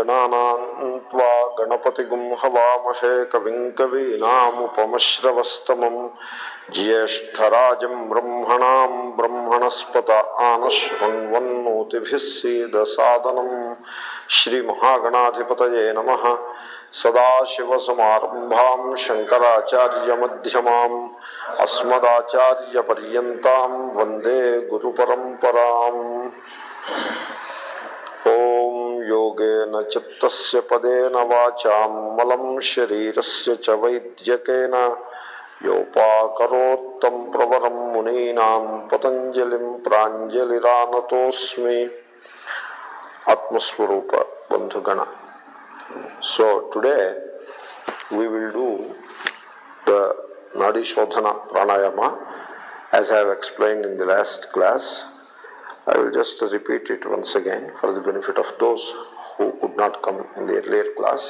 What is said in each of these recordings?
गणानान्त्वा गणपतिगुं हवामहे कविम् कवीनामुपमश्रवस्तमम् ज्येष्ठराजम् ब्रह्मणाम् ब्रह्मणस्पत आनश्वन्वन्नोतिभिः सीदसादनम् श्रीमहागणाधिपतये नमः सदाशिवसमारम्भाम् शङ्कराचार्यमध्यमाम् अस्मदाचार्यपर्यन्ताम् वन्दे गुरुपरम्पराम् ॐ योगेन चित्तस्य पदेन वाचाम् मलम् शरीरस्य च वैद्यकेन योपाकरोत्तम् प्रवरम् मुनीनाम् पतञ्जलिम् प्राञ्जलिरानतोऽस्मि आत्मस्वरूप बन्धुगण So today we will do the Nadi Shodhana Pranayama as I have explained in the last class. I will just repeat it once again for the benefit of those who could not come in the earlier class.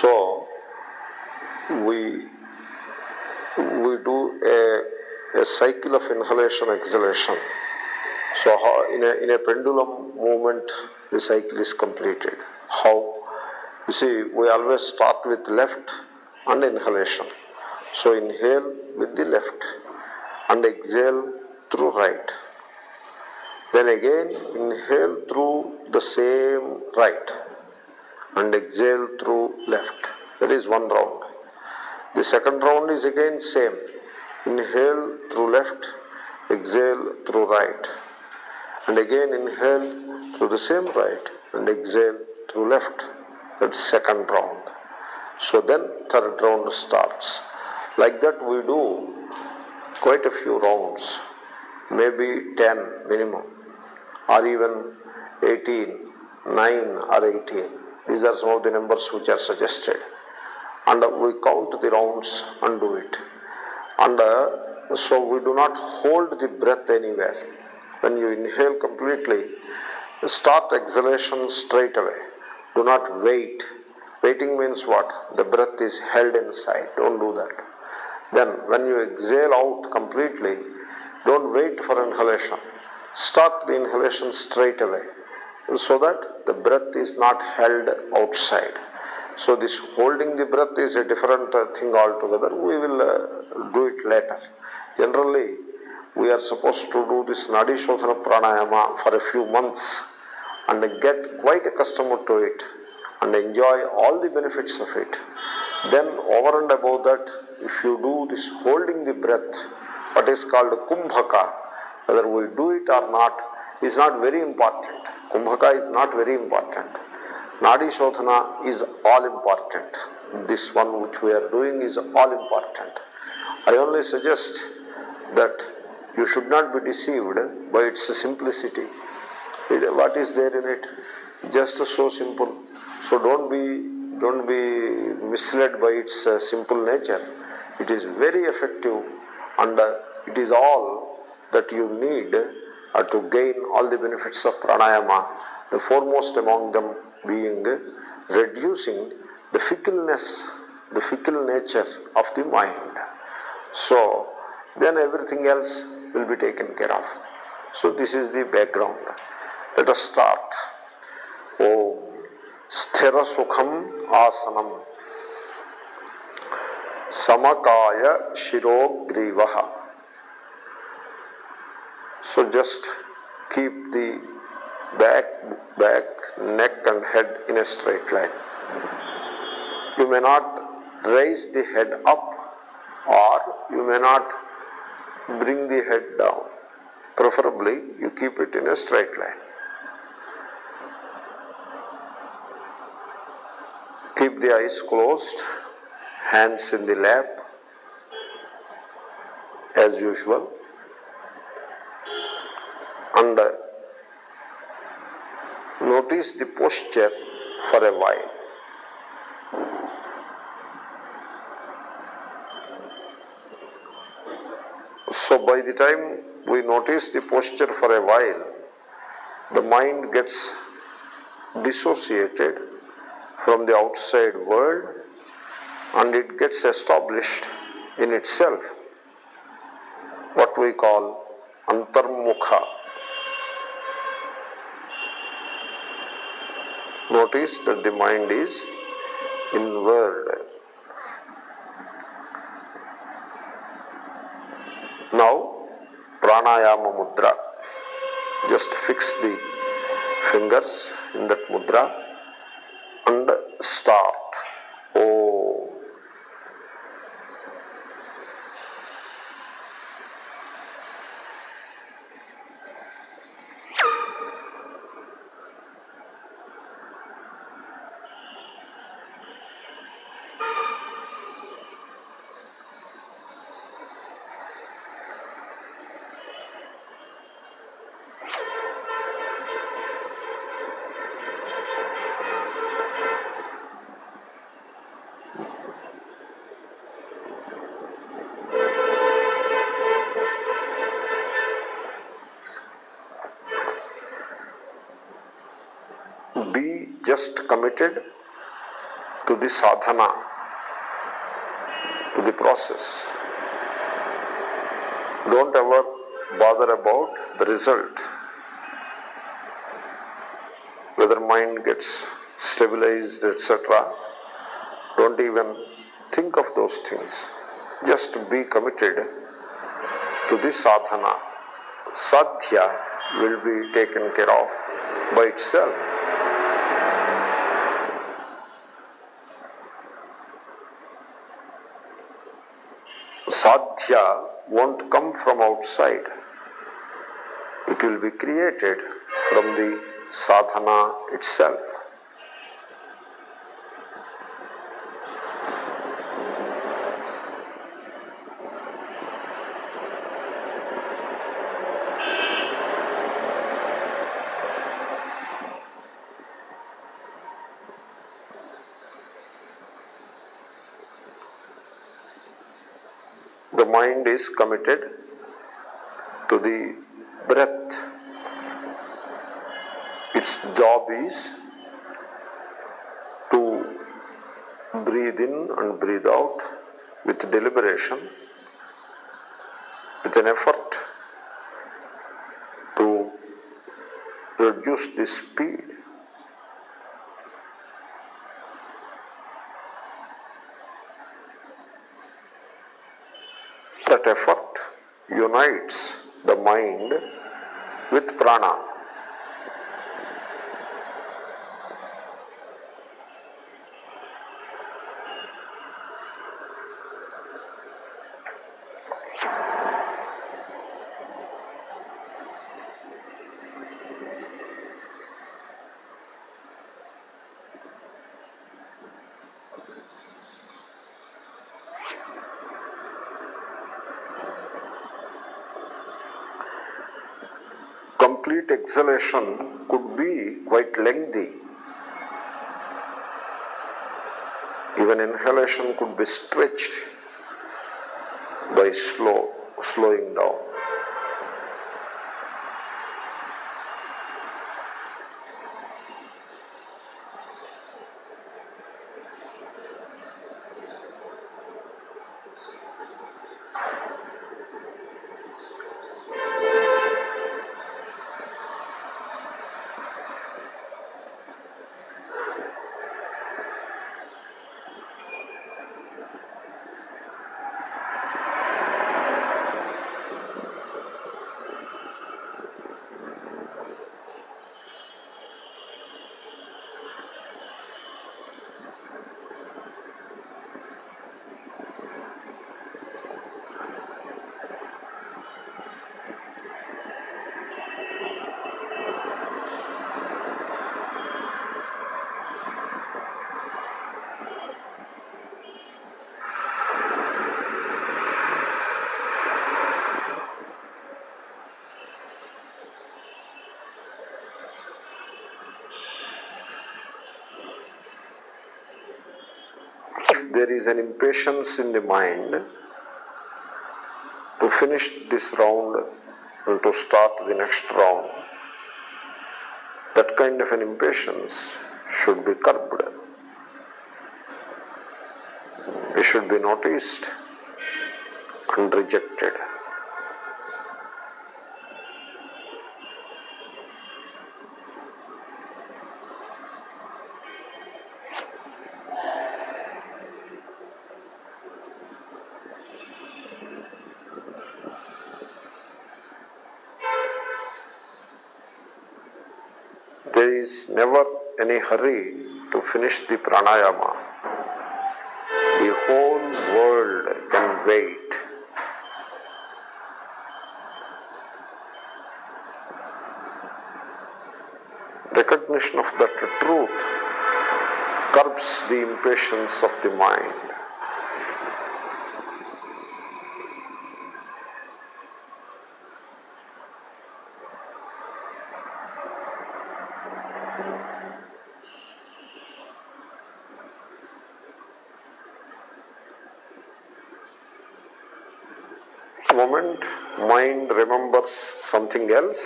So we we do a, a cycle of inhalation exhalation. So how, in a in a pendulum movement the cycle is completed. How? You see, we always start with left and inhalation. So inhale with the left and exhale through right. Then again inhale through the same right and exhale through left. That is one round. The second round is again same. Inhale through left, exhale through right. And again inhale through the same right and exhale through left. That's second round. So then third round starts. Like that we do quite a few rounds, maybe 10 minimum, or even 18, 9 or 18. These are some of the numbers which are suggested. And we count the rounds and do it. And uh, so we do not hold the breath anywhere. When you inhale completely, start exhalation straight away. Do not wait. Waiting means what? The breath is held inside. Don't do that. Then, when you exhale out completely, don't wait for inhalation. Start the inhalation straight away so that the breath is not held outside. So, this holding the breath is a different uh, thing altogether. We will uh, do it later. Generally, we are supposed to do this Nadi Shodhana Pranayama for a few months and get quite accustomed to it and enjoy all the benefits of it. Then over and above that, if you do this holding the breath, what is called kumbhaka, whether we do it or not, is not very important. Kumbhaka is not very important. Nadi Shodhana is all important. This one which we are doing is all important. I only suggest that you should not be deceived by its simplicity. What is there in it? Just so simple. So don't be don't be misled by its uh, simple nature. It is very effective and uh, it is all that you need uh, to gain all the benefits of pranayama, the foremost among them being reducing the fickleness, the fickle nature of the mind. So, then everything else will be taken care of. So, this is the background. Let us start. Oh, స్థిర సుఖం ఆసనం సమకాయ శిరోగ్రీవ so just keep the back back neck and head in a straight line. You may not raise the head up or you may not bring the head down. Preferably you keep it in a straight line. Keep the eyes closed, hands in the lap as usual, and notice the posture for a while. So, by the time we notice the posture for a while, the mind gets dissociated from the outside world and it gets established in itself what we call antarmukha Notice that the mind is inward. Now, pranayama mudra. Just fix the fingers in that mudra and start. Oh. Be just committed to the sadhana, to the process. Don't ever bother about the result. Whether mind gets stabilized, etc. Don't even think of those things. Just be committed to the sadhana. Sadhya will be taken care of by itself. Sadhya won't come from outside. It will be created from the sadhana itself. The mind is committed to the breath. Its job is to breathe in and breathe out with deliberation, with an effort to reduce the speed. Effort unites the mind with prana. Complete exhalation could be quite lengthy. Even inhalation could be stretched by slow, slowing down. If there is an impatience in the mind to finish this round and to start the next round, that kind of an impatience should be curbed. It should be noticed and rejected. there is never any hurry to finish the pranayama. The whole world can wait. Recognition of that truth curbs the impatience of the mind. Moment mind remembers something else,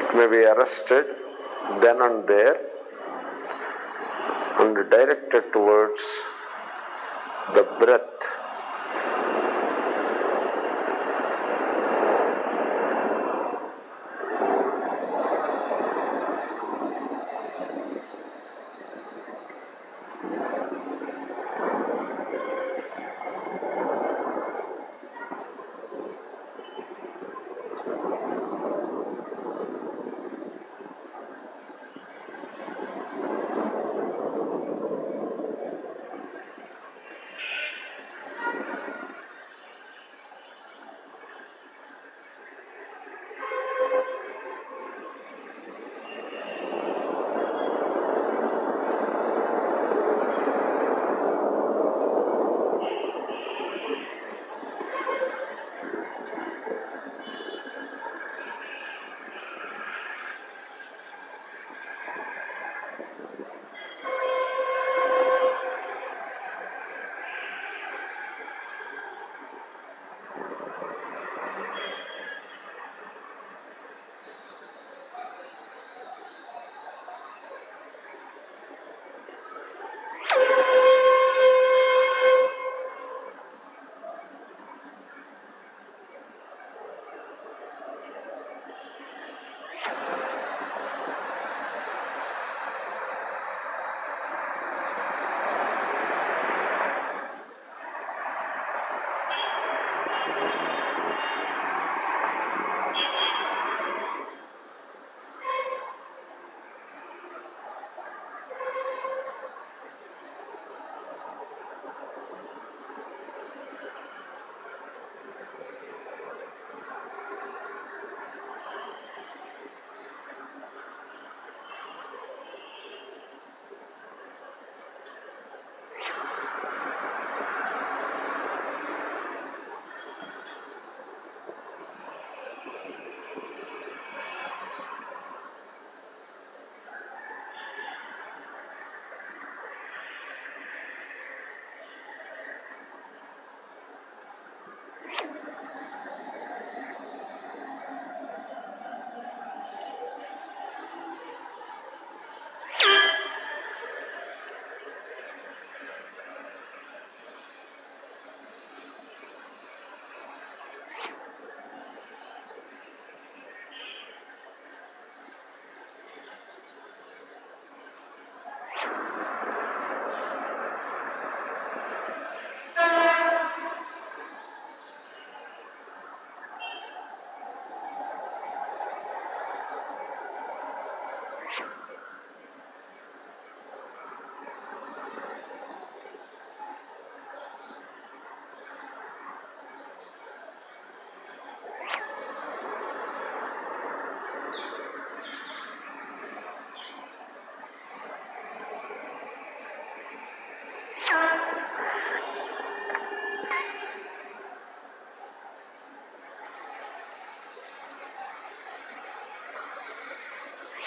it may be arrested then and there and directed towards the breath.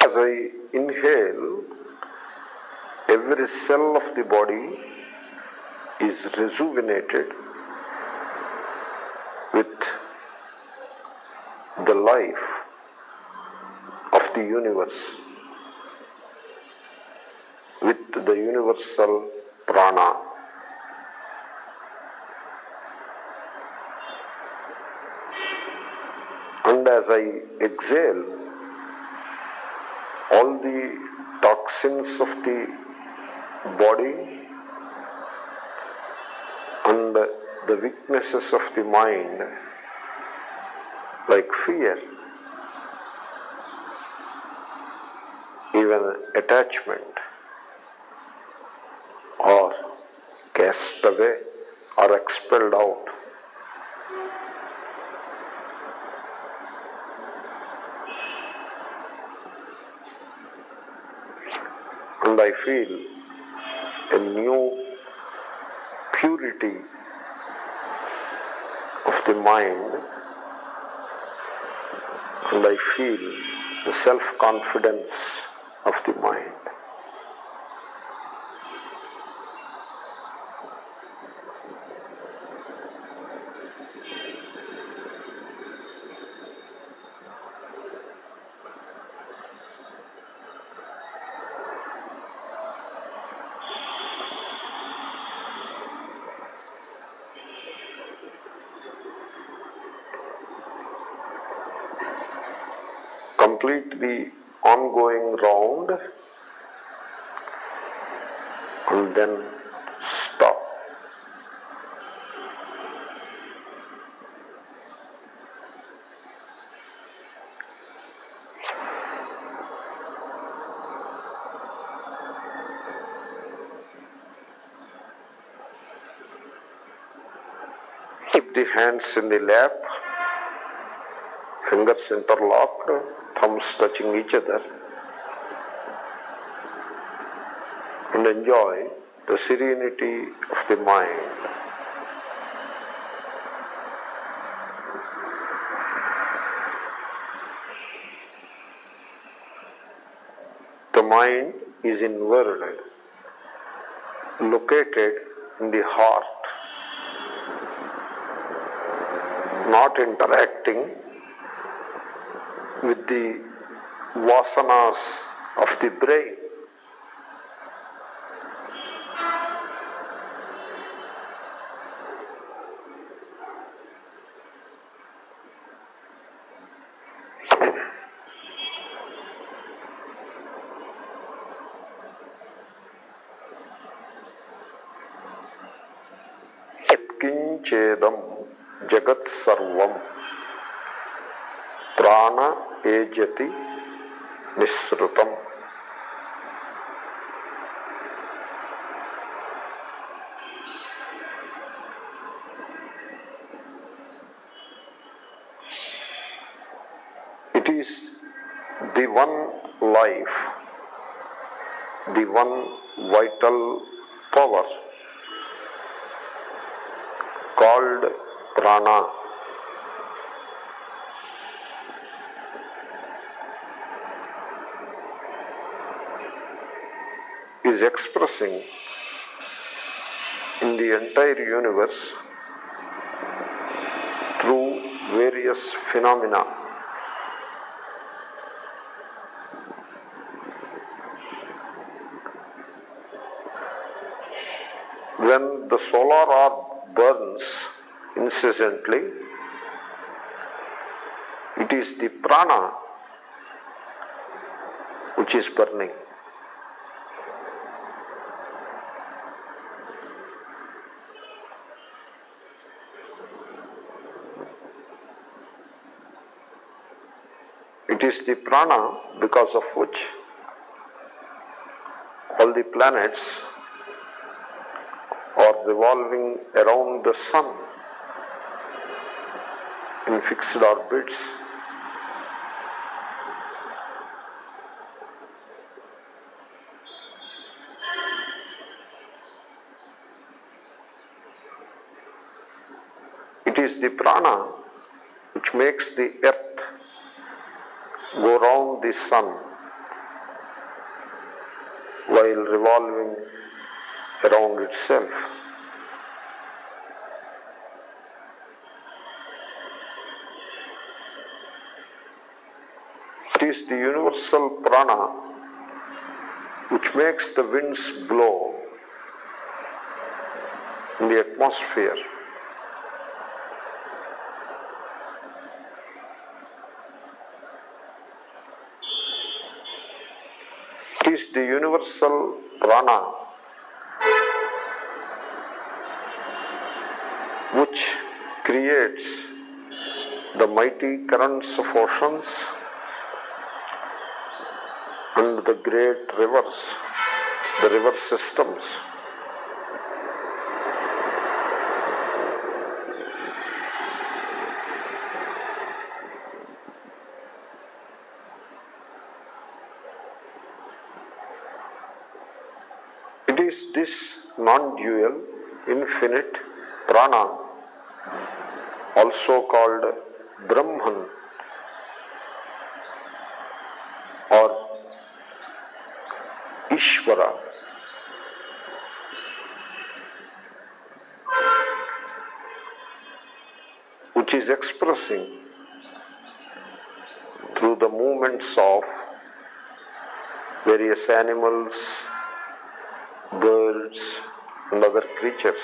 As I inhale, every cell of the body is rejuvenated with the life of the universe, with the universal prana. And as I exhale, the toxins of the body and the weaknesses of the mind, like fear, even attachment or cast away or expelled out. And I feel a new purity of the mind and I feel the self confidence of the mind. Complete the ongoing round and then stop. Keep the hands in the lap, fingers interlocked, thumbs touching each other, and enjoy the serenity of the mind. The mind is inward, located in the heart, not interacting with the vasanas of the brain. it is the one life the one vital power called prana. Is expressing in the entire universe through various phenomena. When the solar orb burns incessantly, it is the prana which is burning. It is the prana because of which all the planets are revolving around the sun in fixed orbits. It is the prana which makes the earth go round the sun while revolving around itself. It is the universal prana which makes the winds blow in the atmosphere. Is the universal prana which creates the mighty currents of oceans and the great rivers, the river systems. Is this non-dual, infinite prana, also called Brahman or Ishvara. Which is expressing through the movements of various animals, birds, and other creatures.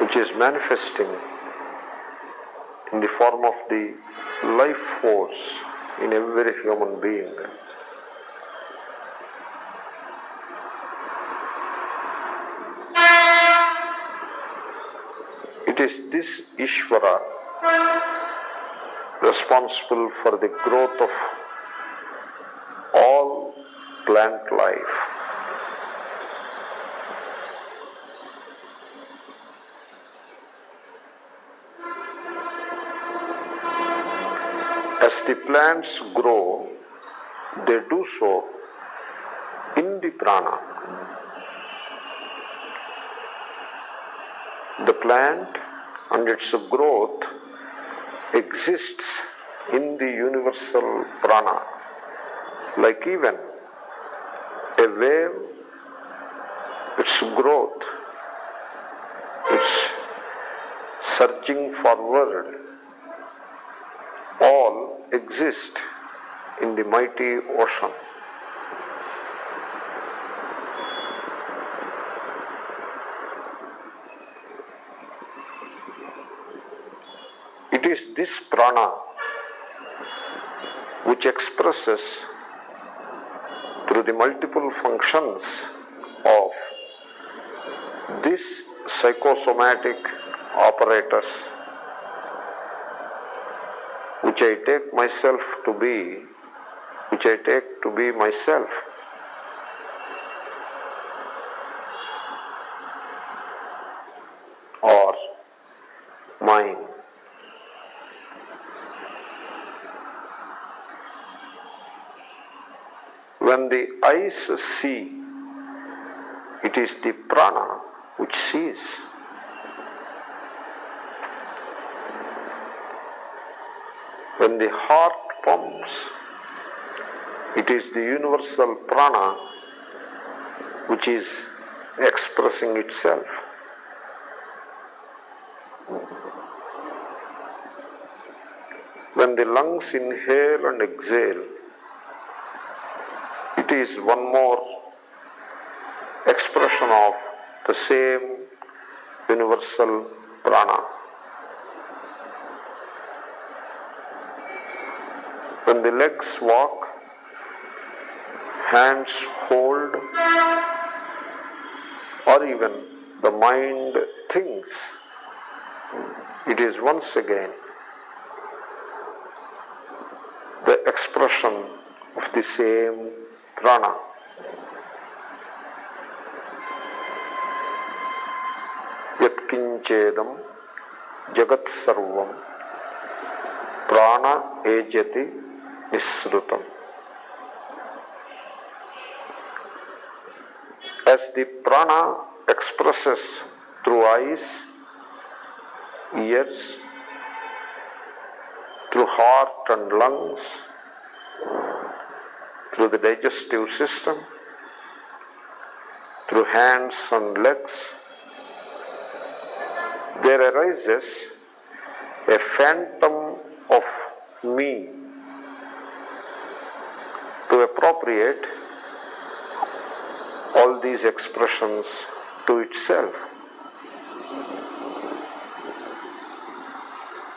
Which is manifesting in the form of the life force in every human being. It is this Ishvara responsible for the growth of plant life. As the plants grow, they do so in the prana. The plant and its growth exists in the universal prana, like even wave, its growth, its surging forward, all exist in the mighty ocean. It is this prana which expresses the multiple functions of this psychosomatic apparatus which I take myself to be, which I take to be myself. Or mine. When the eyes see, it is the prana which sees. When the heart pumps, it is the universal prana which is expressing itself. When the lungs inhale and exhale, is one more expression of the same universal prana. When the legs walk, hands hold, or even the mind thinks, it is once again the expression of the same ત્રણ યત્કિંચેદમ જગત સર્વમ પ્રાણ એજતિ નિસૃતમ as the prana expresses through eyes ears through heart and lungs through the digestive system, through hands and legs, there arises a phantom of me to appropriate all these expressions to itself.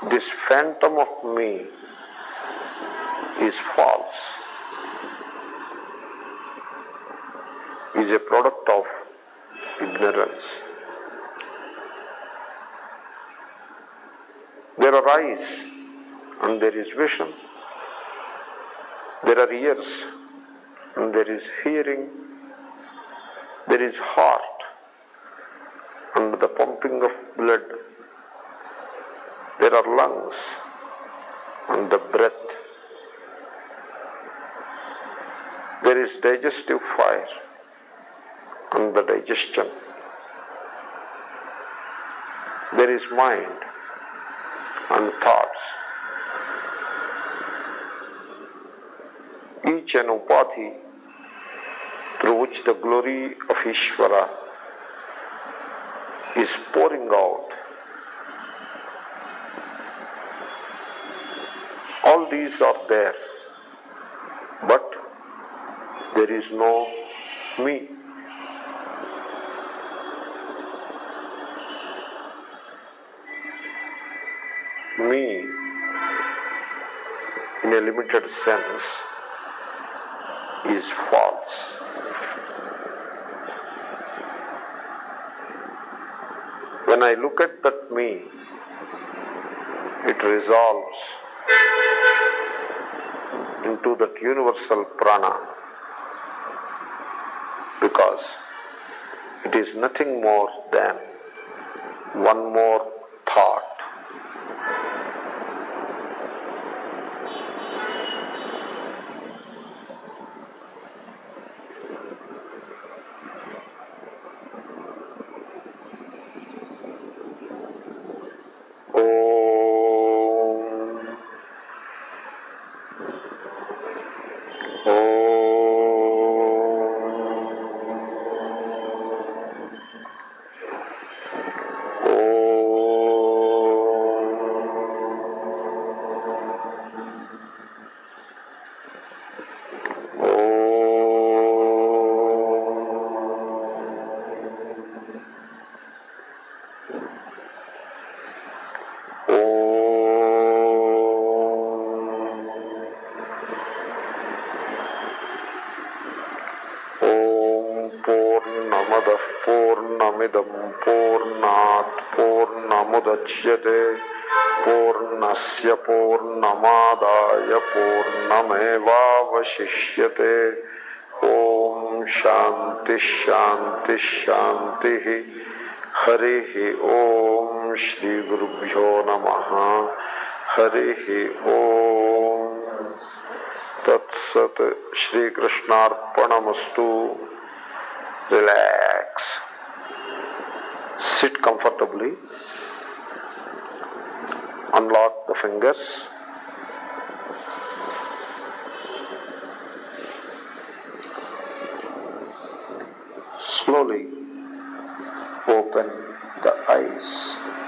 This phantom of me is false, is a product of ignorance. There are eyes and there is vision. There are ears and there is hearing. There is heart and the pumping of blood. There are lungs and the breath. There is digestive fire and the digestion. There is mind and thoughts. Each an upadhi through which the glory of Ishvara is pouring out. All these are there, but there is no. Me, limited sense, is false. When I look at that me, it resolves into that universal prana because it is nothing more than one more पूर्णस्य पूर्णमादाय पूर्णमेवावशिष्यते। ॐ शान्तिश्शान्तिश्शान्तिः हरिः ॐ श्रीगुरुभ्यो नमः। हरिः ॐ। तत्सत श्रीकृष्णार्पणमस्तु। comfortably. Unlock the fingers. Slowly open the eyes